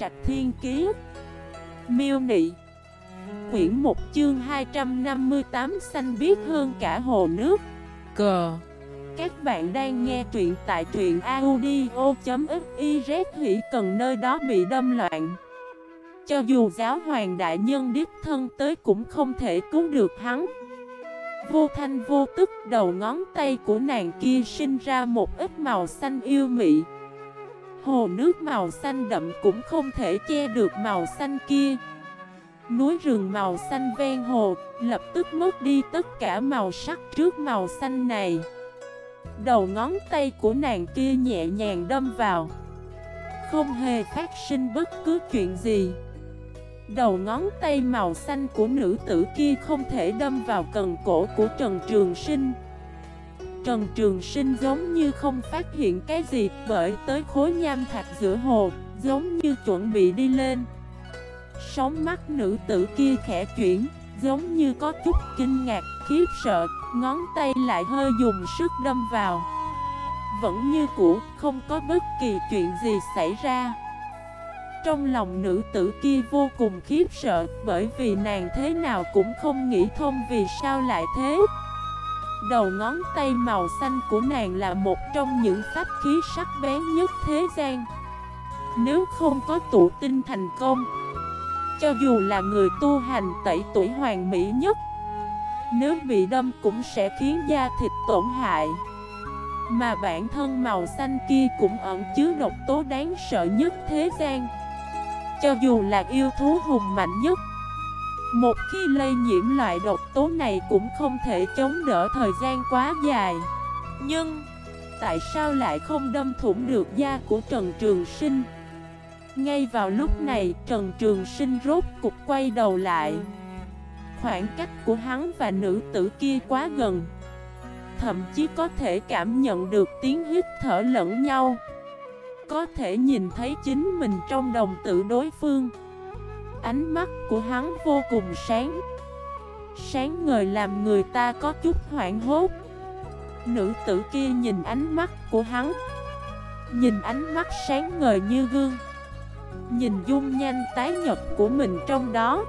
Trạch Thiên Kiế Miêu Nị. Quyển 1 chương 258 xanh biết hơn cả hồ nước. Cờ Các bạn đang nghe truyện tại truyện audio.xyz Hỷ cần nơi đó bị đâm loạn. Cho dù giáo hoàng đại nhân đích thân tới cũng không thể cứu được hắn. Vô thanh vô tức đầu ngón tay của nàng kia sinh ra một ít màu xanh yêu mị Hồ nước màu xanh đậm cũng không thể che được màu xanh kia. Núi rừng màu xanh ven hồ lập tức mất đi tất cả màu sắc trước màu xanh này. Đầu ngón tay của nàng kia nhẹ nhàng đâm vào. Không hề phát sinh bất cứ chuyện gì. Đầu ngón tay màu xanh của nữ tử kia không thể đâm vào cần cổ của Trần Trường Sinh. Trần Trường Sinh giống như không phát hiện cái gì bởi tới khối nham thạch giữa hồ Giống như chuẩn bị đi lên. Sóng mắt nữ tử kia khẽ chuyển Giống như có chút kinh ngạc, khiếp sợ Ngón tay lại hơi dùng sức đâm vào. Vẫn như cũ, không có bất kỳ chuyện gì xảy ra. Trong lòng nữ tử kia vô cùng khiếp sợ Bởi vì nàng thế nào cũng không nghĩ thông vì sao lại thế. Đầu ngón tay màu xanh của nàng là một trong những pháp khí sắc bén nhất thế gian. Nếu không có tụ tinh thành công, Cho dù là người tu hành tẩy tuổi hoàng mỹ nhất, Nếu bị đâm cũng sẽ khiến da thịt tổn hại. Mà bản thân màu xanh kia cũng ẩn chứa độc tố đáng sợ nhất thế gian. Cho dù là yêu thú hùng mạnh nhất một khi lây nhiễm loại độc tố này cũng không thể chống đỡ thời gian quá dài. Nhưng, Tại sao lại không đâm thủng được da của Trần Trường Sinh? Ngay vào lúc này, Trần Trường Sinh rốt cục quay đầu lại. Khoảng cách của hắn và nữ tử kia quá gần. Thậm chí có thể cảm nhận được tiếng hít thở lẫn nhau. Có thể nhìn thấy chính mình trong đồng tử đối phương. Ánh mắt của hắn vô cùng sáng. Sáng ngời làm người ta có chút hoảng hốt. Nữ tử kia nhìn ánh mắt của hắn. Nhìn ánh mắt sáng ngời như gương. Nhìn dung nhanh tái nhật của mình trong đó.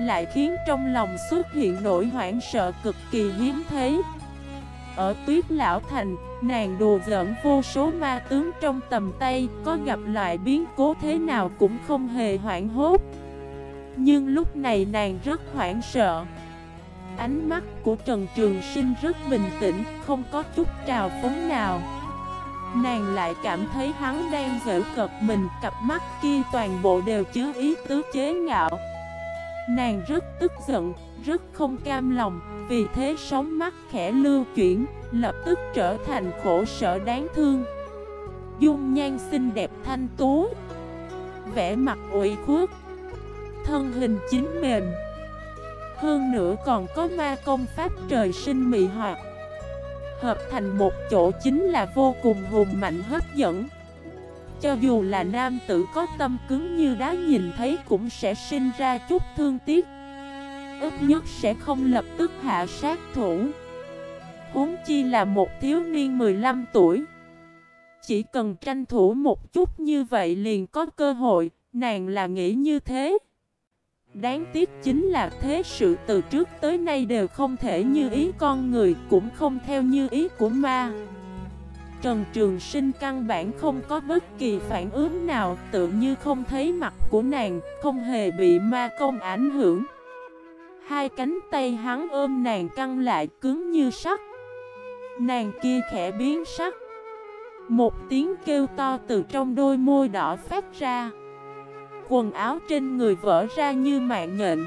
Lại khiến trong lòng xuất hiện nỗi hoảng sợ cực kỳ hiếm thấy ở tuyết lão thành, nàng đùa giỡn vô số ma tướng trong tầm tay Có gặp loại biến cố thế nào cũng không hề hoảng hốt. Nhưng lúc này nàng rất hoảng sợ. Ánh mắt của Trần Trường Sinh rất bình tĩnh, không có chút trào phóng nào. Nàng lại cảm thấy hắn đang giễu cợt mình Cặp mắt kia toàn bộ đều chứa ý tứ chế ngạo. Nàng rất tức giận, rất không cam lòng vì thế sóng mắt khẽ lưu chuyển, lập tức trở thành khổ sở đáng thương. Dung nhan xinh đẹp thanh tú Vẽ mặt ủy khuất Thân hình chính mềm. Hơn nữa còn có ma công pháp trời sinh mị hoạt Hợp thành một chỗ chính là vô cùng hùng mạnh hấp dẫn. Cho dù là nam tử có tâm cứng như đá nhìn thấy cũng sẽ sinh ra chút thương tiếc. Ít nhất sẽ không lập tức hạ sát thủ. Huống chi là một thiếu niên 15 tuổi. Chỉ cần tranh thủ một chút như vậy liền có cơ hội, Nàng là nghĩ như thế. Đáng tiếc chính là thế sự từ trước tới nay đều không thể như ý con người, Cũng không theo như ý của ma. Trần Trường Sinh căn bản không có bất kỳ phản ứng nào, Tự như không thấy mặt của nàng, Không hề bị ma công ảnh hưởng. Hai cánh tay hắn ôm nàng căng lại cứng như sắt. Nàng kia khẽ biến sắc. Một tiếng kêu to từ trong đôi môi đỏ phát ra. Quần áo trên người vỡ ra như mạng nhện.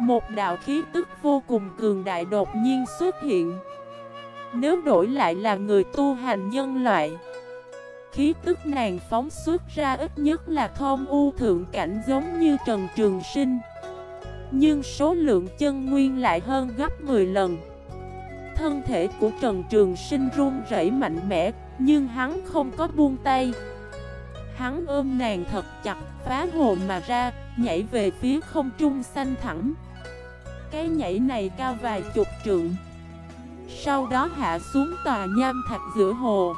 Một đạo khí tức vô cùng cường đại đột nhiên xuất hiện. Nếu đổi lại là người tu hành nhân loại, Khí tức nàng phóng xuất ra ít nhất là thôn u thượng cảnh giống như Trần Trường Sinh. Nhưng số lượng chân nguyên lại hơn gấp 10 lần. Thân thể của Trần Trường Sinh run rẩy mạnh mẽ, Nhưng hắn không có buông tay. Hắn ôm nàng thật chặt, phá hồn mà ra, Nhảy về phía không trung xanh thẳng Cái nhảy này cao vài chục trượng. Sau đó hạ xuống tòa nham thạch giữa hồ.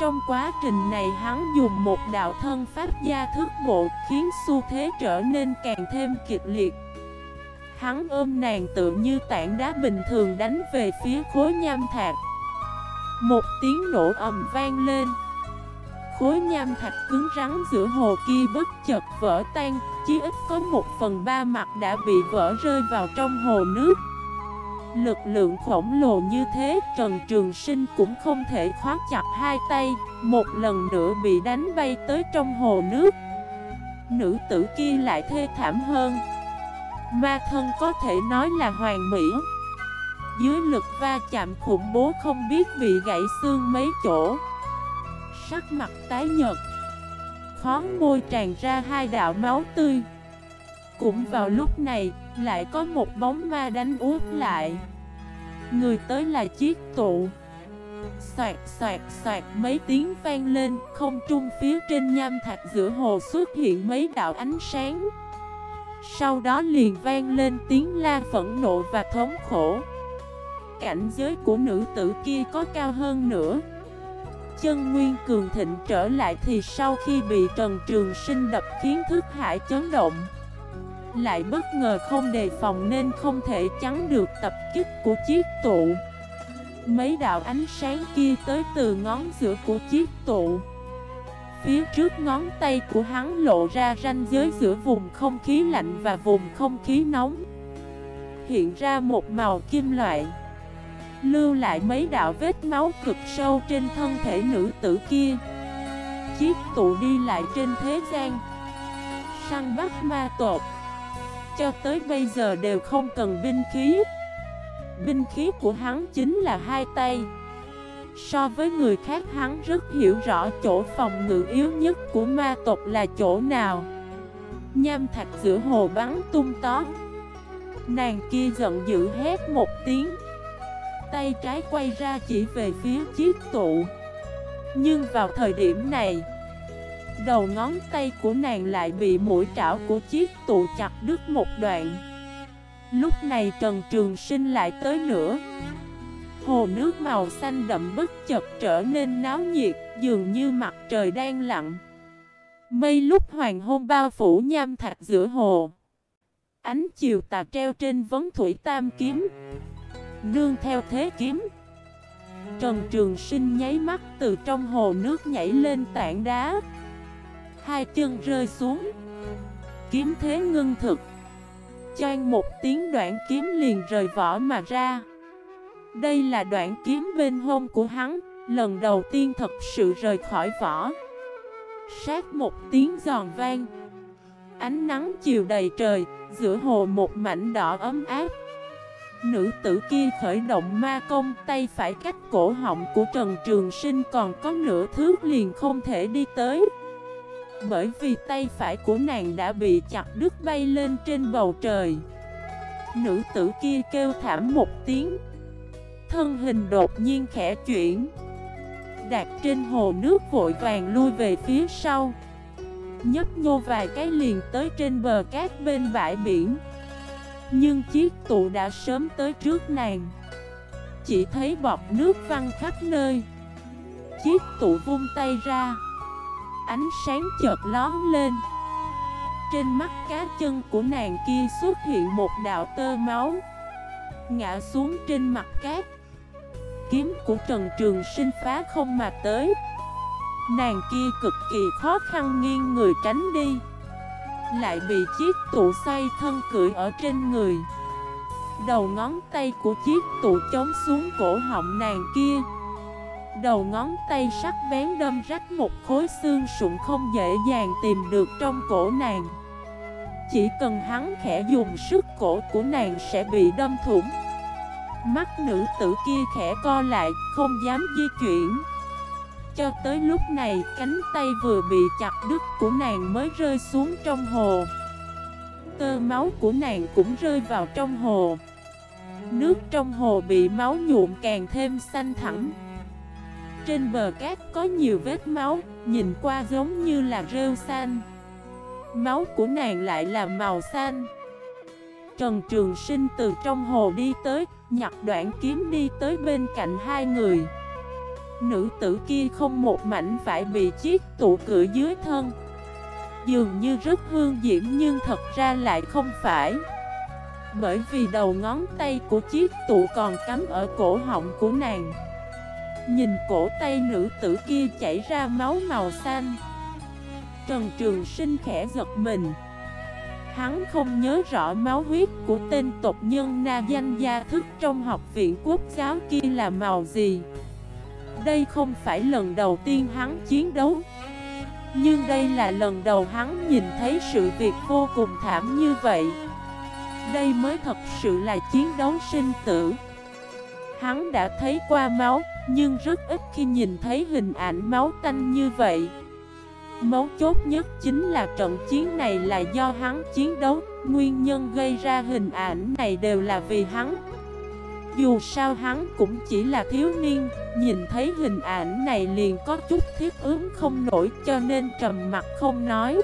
Trong quá trình này hắn dùng một đạo thân pháp gia thức bộ khiến xu thế trở nên càng thêm kịch liệt. Hắn ôm nàng tự như tảng đá bình thường đánh về phía khối nham thạch. Một tiếng nổ ầm vang lên. Khối nham thạch cứng rắn giữa hồ kia bất chợt vỡ tan, Chí ít có một phần ba mặt đã bị vỡ rơi vào trong hồ nước. Lực lượng khổng lồ như thế, Trần Trường Sinh cũng không thể khóa chặt hai tay, Một lần nữa bị đánh bay tới trong hồ nước. Nữ tử kia lại thê thảm hơn. Ma thân có thể nói là hoàn mỹ. Dưới lực va chạm khủng bố không biết bị gãy xương mấy chỗ. Sắc mặt tái nhợt. Khóng môi tràn ra hai đạo máu tươi. Cũng vào lúc này, Lại có một bóng ma đánh úp lại. Người tới là chiếc tụ. Xoạt xoạt xoạt mấy tiếng vang lên, Không trung phía trên nham thạch giữa hồ xuất hiện mấy đạo ánh sáng. Sau đó liền vang lên tiếng la phẫn nộ và thống khổ. Cảnh giới của nữ tử kia có cao hơn nữa. Chân nguyên cường thịnh trở lại thì sau khi bị Trần Trường Sinh đập khiến thức hải chấn động lại bất ngờ không đề phòng nên không thể chắn được tập kích của chiếc tụ. Mấy đạo ánh sáng kia tới từ ngón giữa của chiếc tụ. Phía trước ngón tay của hắn lộ ra ranh giới giữa vùng không khí lạnh và vùng không khí nóng. Hiện ra một màu kim loại. Lưu lại mấy đạo vết máu cực sâu trên thân thể nữ tử kia. Chiếc tụ đi lại trên thế gian. Săn bắt ma tột cho tới bây giờ đều không cần binh khí. Binh khí của hắn chính là hai tay. So với người khác hắn rất hiểu rõ chỗ phòng ngự yếu nhất của ma tộc là chỗ nào. Nham thạch giữa hồ bắn tung tó Nàng kia giận dữ hét một tiếng. Tay trái quay ra chỉ về phía chiếc tụ. Nhưng vào thời điểm này Đầu ngón tay của nàng lại bị mũi trảo của chiếc tụ chặt đứt một đoạn. Lúc này Trần Trường Sinh lại tới nữa. Hồ nước màu xanh đậm bất chợt trở nên náo nhiệt, Dường như mặt trời đang lặn. Mây lúc hoàng hôn bao phủ nham thạch giữa hồ. Ánh chiều tà treo trên vấn thủy tam kiếm. Nương theo thế kiếm. Trần Trường Sinh nháy mắt từ trong hồ nước nhảy lên tảng đá. Hai chân rơi xuống. Kiếm thế ngưng thực. Choan một tiếng đoạn kiếm liền rời vỏ mà ra. Đây là đoạn kiếm bên hông của hắn, Lần đầu tiên thật sự rời khỏi vỏ. Sát một tiếng giòn vang. Ánh nắng chiều đầy trời, Giữa hồ một mảnh đỏ ấm áp. Nữ tử kia khởi động ma công, Tay phải cách cổ họng của Trần Trường Sinh Còn có nửa thước liền không thể đi tới bởi vì tay phải của nàng đã bị chặt đứt bay lên trên bầu trời. Nữ tử kia kêu thảm một tiếng. Thân hình đột nhiên khẽ chuyển. Đạt trên hồ nước vội vàng lui về phía sau. Nhấp nhô vài cái liền tới trên bờ cát bên bãi biển. Nhưng chiếc tụ đã sớm tới trước nàng. Chỉ thấy bọt nước văng khắp nơi. Chiếc tụ vung tay ra ánh sáng chợt lón lên. Trên mắt cá chân của nàng kia xuất hiện một đạo tơ máu, Ngã xuống trên mặt cát. Kiếm của Trần Trường Sinh phá không mà tới. Nàng kia cực kỳ khó khăn nghiêng người tránh đi, Lại bị chiếc tụ xoay thân cưỡi ở trên người. Đầu ngón tay của chiếc tụ chống xuống cổ họng nàng kia Đầu ngón tay sắc bén đâm rách một khối xương sụn không dễ dàng tìm được trong cổ nàng. Chỉ cần hắn khẽ dùng sức cổ của nàng sẽ bị đâm thủng. Mắt nữ tử kia khẽ co lại, không dám di chuyển. Cho tới lúc này, cánh tay vừa bị chặt đứt của nàng mới rơi xuống trong hồ. Tơ máu của nàng cũng rơi vào trong hồ. Nước trong hồ bị máu nhuộm càng thêm xanh thẳm trên bờ cát có nhiều vết máu, nhìn qua giống như là rêu xanh. Máu của nàng lại là màu xanh. Trần Trường Sinh từ trong hồ đi tới, nhặt đoạn kiếm đi tới bên cạnh hai người. Nữ tử kia không một mảnh phải bị chiếc tụ cửa dưới thân. Dường như rất hương diễm nhưng thật ra lại không phải. Bởi vì đầu ngón tay của chiếc tụ còn cắm ở cổ họng của nàng. Nhìn cổ tay nữ tử kia chảy ra máu màu xanh. Trần Trường Sinh khẽ giật mình. Hắn không nhớ rõ máu huyết của tên tộc nhân na danh gia thức trong học viện quốc giáo kia là màu gì. Đây không phải lần đầu tiên hắn chiến đấu. Nhưng đây là lần đầu hắn nhìn thấy sự việc vô cùng thảm như vậy. Đây mới thật sự là chiến đấu sinh tử. Hắn đã thấy qua máu nhưng rất ít khi nhìn thấy hình ảnh máu tanh như vậy. Mấu chốt nhất chính là trận chiến này là do hắn chiến đấu. Nguyên nhân gây ra hình ảnh này đều là vì hắn. Dù sao hắn cũng chỉ là thiếu niên Nhìn thấy hình ảnh này liền có chút thiết ứng không nổi cho nên trầm mặt không nói.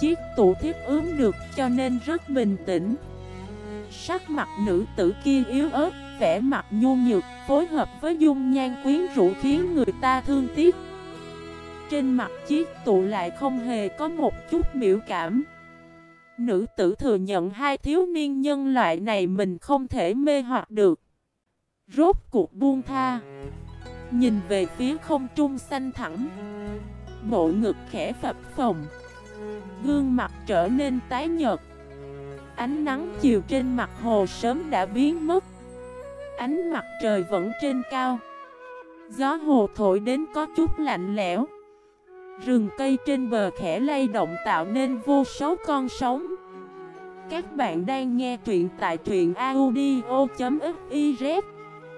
Chiếc tủ thiết ứng được cho nên rất bình tĩnh. Sắc mặt nữ tử kia yếu ớt, vẻ mặt nhu nhược, Phối hợp với dung nhan quyến rũ khiến người ta thương tiếc. Trên mặt chiếc tụ lại không hề có một chút biểu cảm. Nữ tử thừa nhận hai thiếu niên nhân loại này mình không thể mê hoặc được. Rốt cuộc buông tha. Nhìn về phía không trung xanh thẳng Bộ ngực khẽ phập phồng. Gương mặt trở nên tái nhợt. Ánh nắng chiều trên mặt hồ sớm đã biến mất. Ánh mặt trời vẫn trên cao. Gió hồ thổi đến có chút lạnh lẽo. Rừng cây trên bờ khẽ lay động tạo nên vô số con sóng. Các bạn đang nghe truyện tại truyện audio.fif